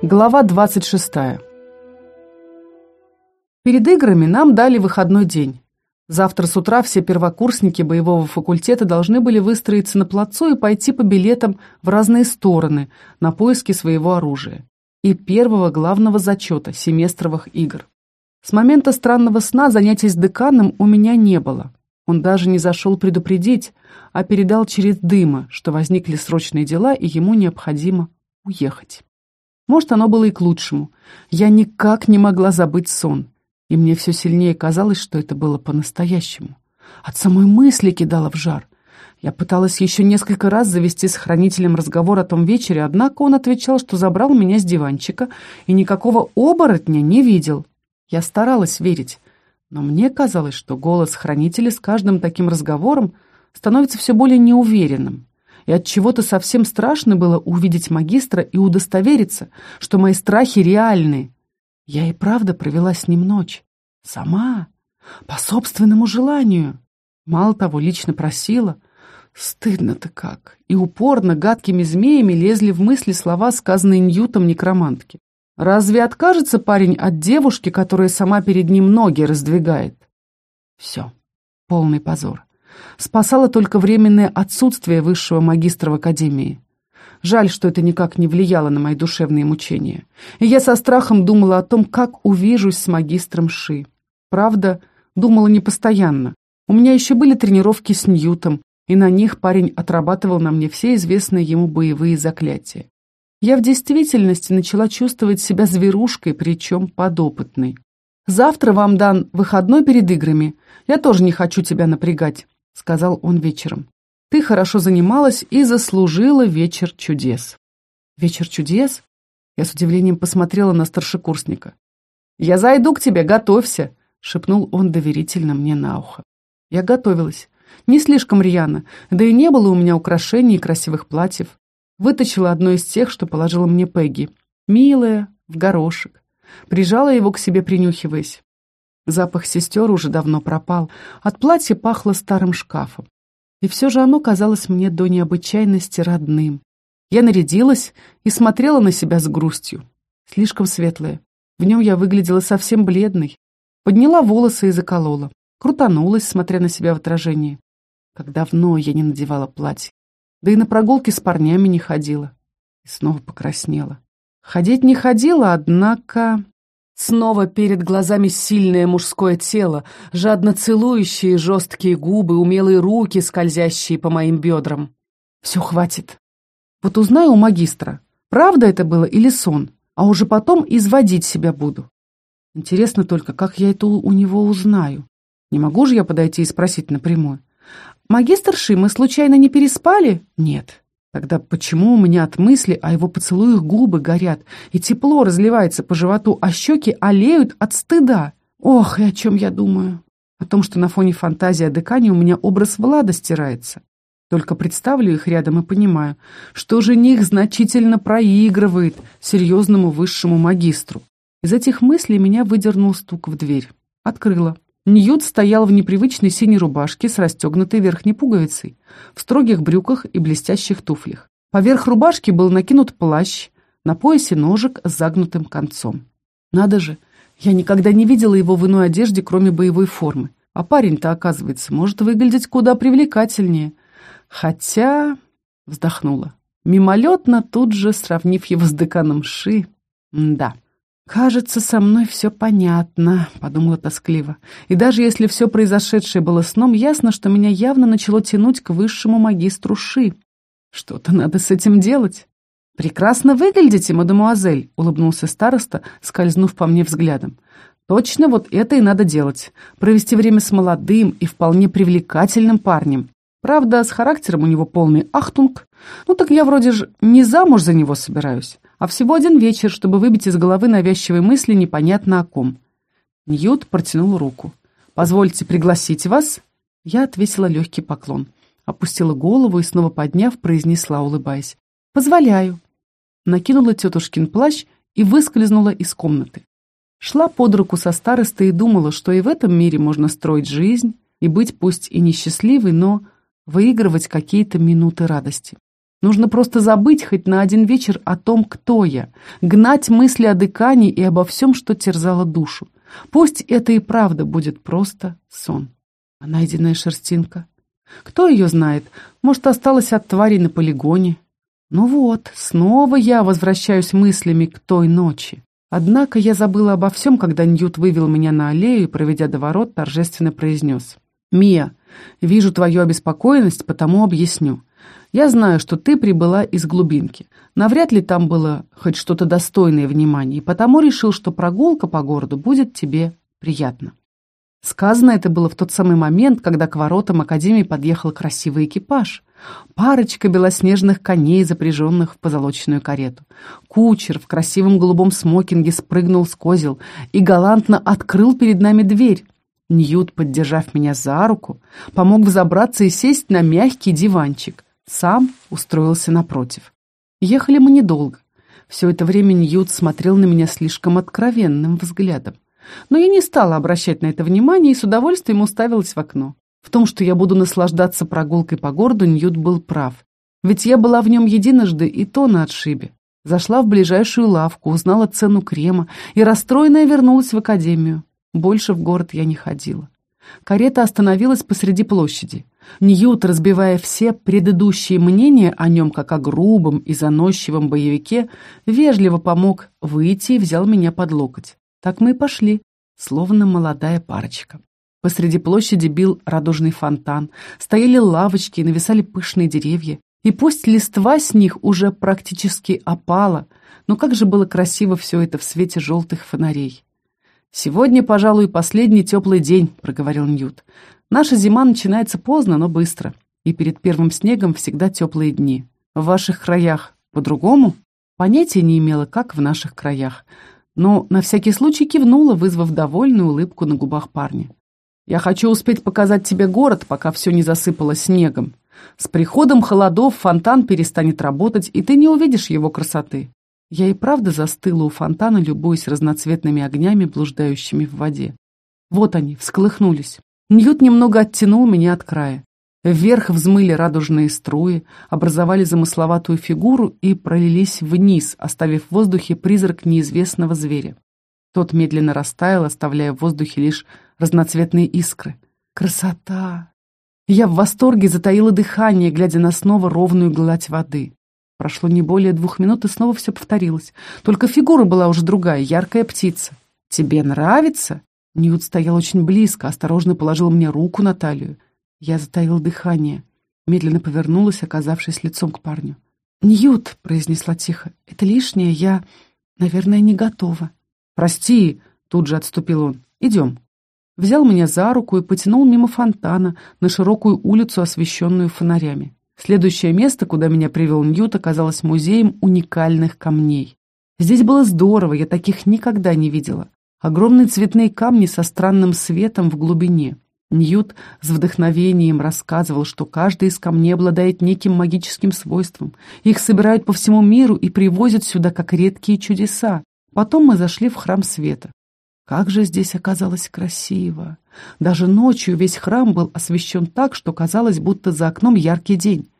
Глава 26. Перед играми нам дали выходной день. Завтра с утра все первокурсники боевого факультета должны были выстроиться на плацу и пойти по билетам в разные стороны на поиски своего оружия и первого главного зачета семестровых игр. С момента странного сна занятий с деканом у меня не было. Он даже не зашел предупредить, а передал через дыма, что возникли срочные дела и ему необходимо уехать. Может, оно было и к лучшему. Я никак не могла забыть сон, и мне все сильнее казалось, что это было по-настоящему. От самой мысли кидала в жар. Я пыталась еще несколько раз завести с хранителем разговор о том вечере, однако он отвечал, что забрал меня с диванчика и никакого оборотня не видел. Я старалась верить, но мне казалось, что голос хранителя с каждым таким разговором становится все более неуверенным и от чего-то совсем страшно было увидеть магистра и удостовериться, что мои страхи реальны. Я и правда провела с ним ночь. Сама. По собственному желанию. Мало того, лично просила. Стыдно-то как. И упорно гадкими змеями лезли в мысли слова, сказанные Ньютом некромантки. Разве откажется парень от девушки, которая сама перед ним ноги раздвигает? Все. Полный позор. Спасало только временное отсутствие высшего магистра в академии. Жаль, что это никак не влияло на мои душевные мучения. И я со страхом думала о том, как увижусь с магистром Ши. Правда, думала не постоянно. У меня еще были тренировки с Ньютом, и на них парень отрабатывал на мне все известные ему боевые заклятия. Я в действительности начала чувствовать себя зверушкой, причем подопытной. «Завтра вам дан выходной перед играми. Я тоже не хочу тебя напрягать сказал он вечером. «Ты хорошо занималась и заслужила вечер чудес». «Вечер чудес?» Я с удивлением посмотрела на старшекурсника. «Я зайду к тебе, готовься», — шепнул он доверительно мне на ухо. Я готовилась. Не слишком рьяно, да и не было у меня украшений и красивых платьев. Вытащила одно из тех, что положила мне Пегги. Милое, в горошек. Прижала его к себе, принюхиваясь. Запах сестер уже давно пропал, от платья пахло старым шкафом. И все же оно казалось мне до необычайности родным. Я нарядилась и смотрела на себя с грустью. Слишком светлое. В нем я выглядела совсем бледной. Подняла волосы и заколола. Крутанулась, смотря на себя в отражении. Как давно я не надевала платье. Да и на прогулки с парнями не ходила. И снова покраснела. Ходить не ходила, однако... Снова перед глазами сильное мужское тело, жадно целующие жесткие губы, умелые руки, скользящие по моим бедрам. Все, хватит. Вот узнаю у магистра, правда это было или сон, а уже потом изводить себя буду. Интересно только, как я это у него узнаю. Не могу же я подойти и спросить напрямую. «Магистр Ши, мы случайно не переспали?» «Нет». Тогда почему у меня от мысли о его поцелуях губы горят, и тепло разливается по животу, а щеки олеют от стыда? Ох, и о чем я думаю? О том, что на фоне фантазии о декане у меня образ Влада стирается. Только представлю их рядом и понимаю, что жених значительно проигрывает серьезному высшему магистру. Из этих мыслей меня выдернул стук в дверь. Открыла. Ньют стоял в непривычной синей рубашке с расстегнутой верхней пуговицей, в строгих брюках и блестящих туфлях. Поверх рубашки был накинут плащ, на поясе ножик с загнутым концом. Надо же, я никогда не видела его в иной одежде, кроме боевой формы. А парень-то, оказывается, может выглядеть куда привлекательнее. Хотя... Вздохнула. Мимолетно, тут же сравнив его с деканом Ши. Да. «Кажется, со мной все понятно», — подумала тоскливо. «И даже если все произошедшее было сном, ясно, что меня явно начало тянуть к высшему магистру Ши. Что-то надо с этим делать». «Прекрасно выглядите, мадемуазель», — улыбнулся староста, скользнув по мне взглядом. «Точно вот это и надо делать. Провести время с молодым и вполне привлекательным парнем. Правда, с характером у него полный ахтунг. Ну так я вроде же не замуж за него собираюсь а всего один вечер, чтобы выбить из головы навязчивые мысли непонятно о ком. Ньют протянул руку. «Позвольте пригласить вас?» Я отвесила легкий поклон, опустила голову и, снова подняв, произнесла, улыбаясь. «Позволяю». Накинула тетушкин плащ и выскользнула из комнаты. Шла под руку со старостой и думала, что и в этом мире можно строить жизнь и быть пусть и несчастливой, но выигрывать какие-то минуты радости. Нужно просто забыть хоть на один вечер о том, кто я, гнать мысли о декане и обо всем, что терзало душу. Пусть это и правда будет просто сон. А найденная шерстинка? Кто ее знает? Может, осталась от тварей на полигоне? Ну вот, снова я возвращаюсь мыслями к той ночи. Однако я забыла обо всем, когда Ньют вывел меня на аллею и, проведя до ворот, торжественно произнес. «Мия, вижу твою обеспокоенность, потому объясню. Я знаю, что ты прибыла из глубинки. Навряд ли там было хоть что-то достойное внимания, и потому решил, что прогулка по городу будет тебе приятна». Сказано это было в тот самый момент, когда к воротам Академии подъехал красивый экипаж. Парочка белоснежных коней, запряженных в позолоченную карету. Кучер в красивом голубом смокинге спрыгнул с козел и галантно открыл перед нами дверь. Ньют, поддержав меня за руку, помог взобраться и сесть на мягкий диванчик. Сам устроился напротив. Ехали мы недолго. Все это время Ньют смотрел на меня слишком откровенным взглядом. Но я не стала обращать на это внимание и с удовольствием уставилась в окно. В том, что я буду наслаждаться прогулкой по городу, Ньют был прав. Ведь я была в нем единожды, и то на отшибе. Зашла в ближайшую лавку, узнала цену крема и, расстроенная, вернулась в академию. Больше в город я не ходила. Карета остановилась посреди площади. Ньют, разбивая все предыдущие мнения о нем как о грубом и заносчивом боевике, вежливо помог выйти и взял меня под локоть. Так мы и пошли, словно молодая парочка. Посреди площади бил радужный фонтан, стояли лавочки и нависали пышные деревья. И пусть листва с них уже практически опала, но как же было красиво все это в свете желтых фонарей. «Сегодня, пожалуй, последний теплый день», — проговорил Ньют. «Наша зима начинается поздно, но быстро, и перед первым снегом всегда теплые дни. В ваших краях по-другому?» Понятия не имела, как в наших краях, но на всякий случай кивнула, вызвав довольную улыбку на губах парня. Я хочу успеть показать тебе город, пока все не засыпало снегом. С приходом холодов фонтан перестанет работать, и ты не увидишь его красоты. Я и правда застыла у фонтана, любуясь разноцветными огнями, блуждающими в воде. Вот они, всколыхнулись. Ньют немного оттянул меня от края. Вверх взмыли радужные струи, образовали замысловатую фигуру и пролились вниз, оставив в воздухе призрак неизвестного зверя. Тот медленно растаял, оставляя в воздухе лишь разноцветные искры. Красота! Я в восторге затаила дыхание, глядя на снова ровную гладь воды. Прошло не более двух минут, и снова все повторилось. Только фигура была уже другая, яркая птица. «Тебе нравится?» Ньют стоял очень близко, осторожно положил мне руку на талию. Я затаила дыхание, медленно повернулась, оказавшись лицом к парню. «Ньют», — произнесла тихо, — «это лишнее, я, наверное, не готова». «Прости», — тут же отступил он, — «идем» взял меня за руку и потянул мимо фонтана на широкую улицу, освещенную фонарями. Следующее место, куда меня привел Ньют, оказалось музеем уникальных камней. Здесь было здорово, я таких никогда не видела. Огромные цветные камни со странным светом в глубине. Ньют с вдохновением рассказывал, что каждый из камней обладает неким магическим свойством. Их собирают по всему миру и привозят сюда как редкие чудеса. Потом мы зашли в храм света. Как же здесь оказалось красиво! Даже ночью весь храм был освещен так, что казалось, будто за окном яркий день.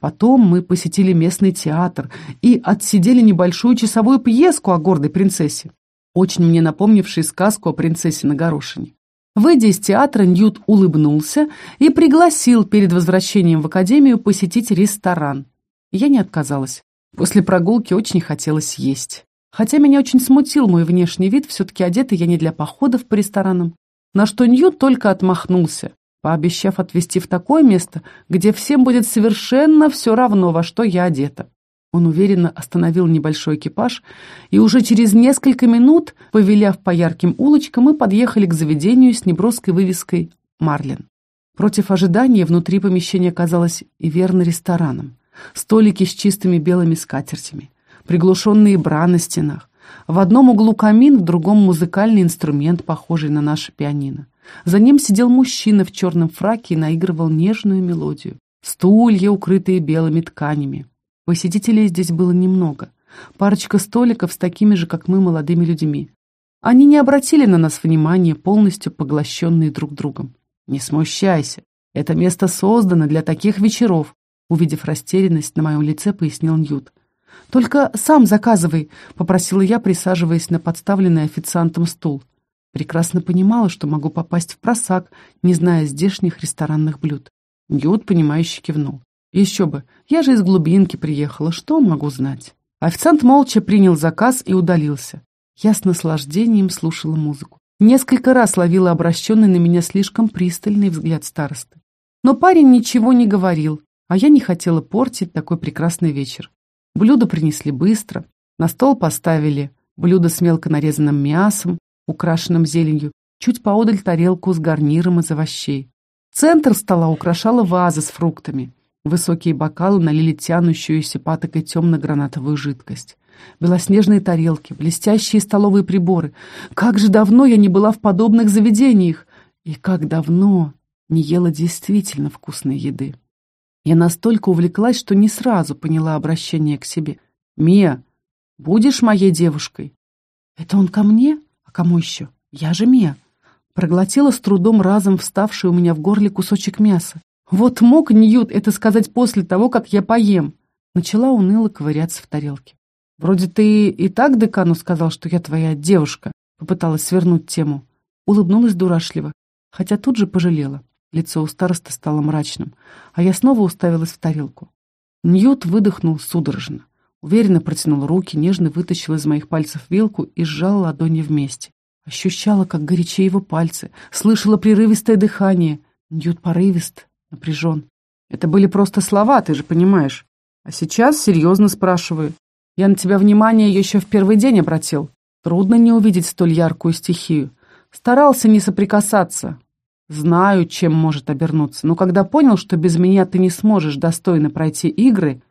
Потом мы посетили местный театр и отсидели небольшую часовую пьеску о гордой принцессе, очень мне напомнившей сказку о принцессе на горошине. Выйдя из театра, Ньют улыбнулся и пригласил перед возвращением в академию посетить ресторан. Я не отказалась. После прогулки очень хотелось есть. Хотя меня очень смутил мой внешний вид, все-таки одета я не для походов по ресторанам. На что Нью только отмахнулся, пообещав отвезти в такое место, где всем будет совершенно все равно, во что я одета. Он уверенно остановил небольшой экипаж, и уже через несколько минут, повеляв по ярким улочкам, мы подъехали к заведению с неброской вывеской «Марлин». Против ожидания внутри помещения казалось и верно рестораном. Столики с чистыми белыми скатертями приглушенные бра на стенах. В одном углу камин, в другом музыкальный инструмент, похожий на наше пианино. За ним сидел мужчина в черном фраке и наигрывал нежную мелодию. Стулья, укрытые белыми тканями. Посетителей здесь было немного. Парочка столиков с такими же, как мы, молодыми людьми. Они не обратили на нас внимания, полностью поглощенные друг другом. «Не смущайся. Это место создано для таких вечеров», Увидев растерянность на моем лице, пояснил Ньют. «Только сам заказывай», — попросила я, присаживаясь на подставленный официантом стул. Прекрасно понимала, что могу попасть в просак, не зная здешних ресторанных блюд. Ньют, понимающе кивнул. «Еще бы, я же из глубинки приехала, что могу знать?» Официант молча принял заказ и удалился. Я с наслаждением слушала музыку. Несколько раз ловила обращенный на меня слишком пристальный взгляд старосты. Но парень ничего не говорил, а я не хотела портить такой прекрасный вечер. Блюда принесли быстро, на стол поставили блюдо с мелко нарезанным мясом, украшенным зеленью, чуть поодаль тарелку с гарниром из овощей. Центр стола украшала ваза с фруктами. Высокие бокалы налили тянущуюся патокой темно-гранатовую жидкость. Белоснежные тарелки, блестящие столовые приборы. Как же давно я не была в подобных заведениях! И как давно не ела действительно вкусной еды. Я настолько увлеклась, что не сразу поняла обращение к себе. «Мия, будешь моей девушкой?» «Это он ко мне? А кому еще? Я же Мия». Проглотила с трудом разом вставший у меня в горле кусочек мяса. Вот мог Ньют это сказать после того, как я поем. Начала уныло ковыряться в тарелке. «Вроде ты и так декану сказал, что я твоя девушка», попыталась свернуть тему. Улыбнулась дурашливо, хотя тут же пожалела. Лицо у староста стало мрачным, а я снова уставилась в тарелку. Ньют выдохнул судорожно. Уверенно протянул руки, нежно вытащил из моих пальцев вилку и сжал ладони вместе. Ощущала, как горячее его пальцы, слышала прерывистое дыхание. Ньют порывист, напряжен. Это были просто слова, ты же понимаешь. А сейчас серьезно спрашиваю. Я на тебя внимание еще в первый день обратил. Трудно не увидеть столь яркую стихию. Старался не соприкасаться, Знаю, чем может обернуться, но когда понял, что без меня ты не сможешь достойно пройти игры,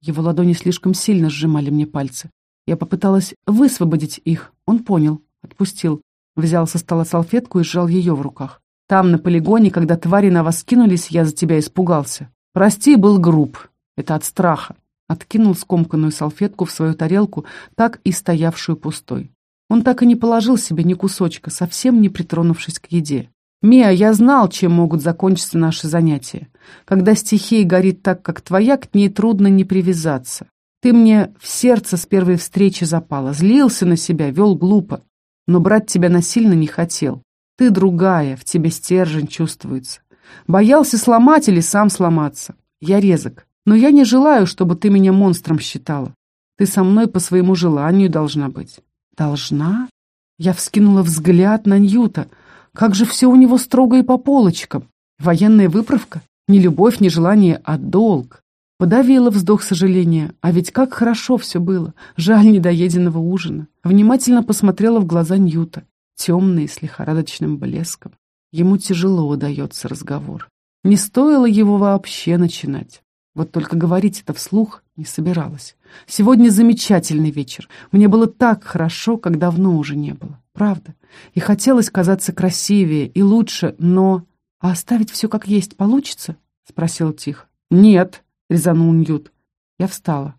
его ладони слишком сильно сжимали мне пальцы. Я попыталась высвободить их. Он понял, отпустил. Взял со стола салфетку и сжал ее в руках. Там, на полигоне, когда твари на вас кинулись, я за тебя испугался. Прости, был груб. Это от страха. Откинул скомканную салфетку в свою тарелку, так и стоявшую пустой. Он так и не положил себе ни кусочка, совсем не притронувшись к еде. «Мия, я знал, чем могут закончиться наши занятия. Когда стихия горит так, как твоя, к ней трудно не привязаться. Ты мне в сердце с первой встречи запала, злился на себя, вел глупо. Но брать тебя насильно не хотел. Ты другая, в тебе стержень чувствуется. Боялся сломать или сам сломаться. Я резок. Но я не желаю, чтобы ты меня монстром считала. Ты со мной по своему желанию должна быть». «Должна?» Я вскинула взгляд на Ньюта — как же все у него строго и по полочкам. Военная выправка? Не любовь, не желание, а долг. Подавила вздох сожаления. А ведь как хорошо все было. Жаль недоеденного ужина. Внимательно посмотрела в глаза Ньюта. Темные, с лихорадочным блеском. Ему тяжело удается разговор. Не стоило его вообще начинать. Вот только говорить это вслух не собиралась. Сегодня замечательный вечер. Мне было так хорошо, как давно уже не было. Правда. И хотелось казаться красивее и лучше, но... «А оставить все как есть получится?» — спросил тихо. «Нет», — резанул Ньют. Я встала.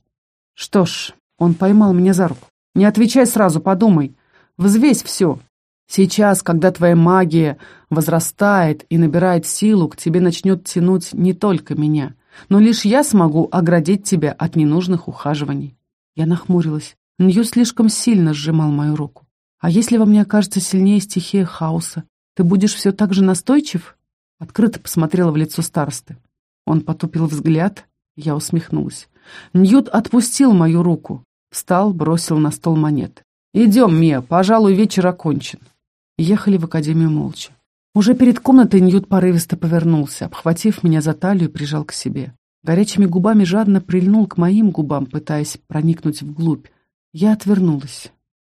«Что ж, он поймал меня за руку. Не отвечай сразу, подумай. Взвесь все. Сейчас, когда твоя магия возрастает и набирает силу, к тебе начнет тянуть не только меня, но лишь я смогу оградить тебя от ненужных ухаживаний». Я нахмурилась. Нью слишком сильно сжимал мою руку. А если во мне окажется сильнее стихия хаоса, ты будешь все так же настойчив?» Открыто посмотрела в лицо старосты. Он потупил взгляд, я усмехнулась. Ньют отпустил мою руку, встал, бросил на стол монеты. «Идем, Мия, пожалуй, вечер окончен». Ехали в академию молча. Уже перед комнатой Ньют порывисто повернулся, обхватив меня за талию, прижал к себе. Горячими губами жадно прильнул к моим губам, пытаясь проникнуть вглубь. Я отвернулась.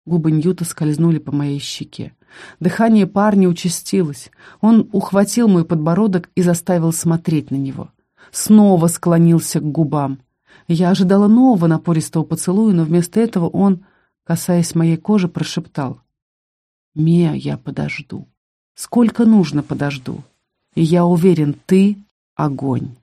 Губы Ньюта скользнули по моей щеке. Дыхание парня участилось. Он ухватил мой подбородок и заставил смотреть на него. Снова склонился к губам. Я ожидала нового напористого поцелуя, но вместо этого он, касаясь моей кожи, прошептал. «Мия, я подожду. Сколько нужно подожду. И я уверен, ты — огонь.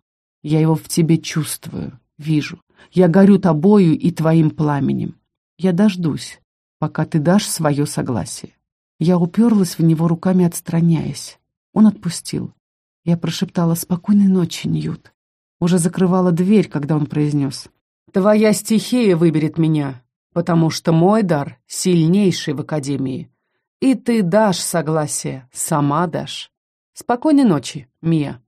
Я его в тебе чувствую, вижу. Я горю тобою и твоим пламенем. Я дождусь пока ты дашь свое согласие. Я уперлась в него руками, отстраняясь. Он отпустил. Я прошептала «Спокойной ночи, Ньют». уже закрывала дверь, когда он произнес. «Твоя стихия выберет меня, потому что мой дар сильнейший в Академии. И ты дашь согласие, сама дашь. Спокойной ночи, Мия».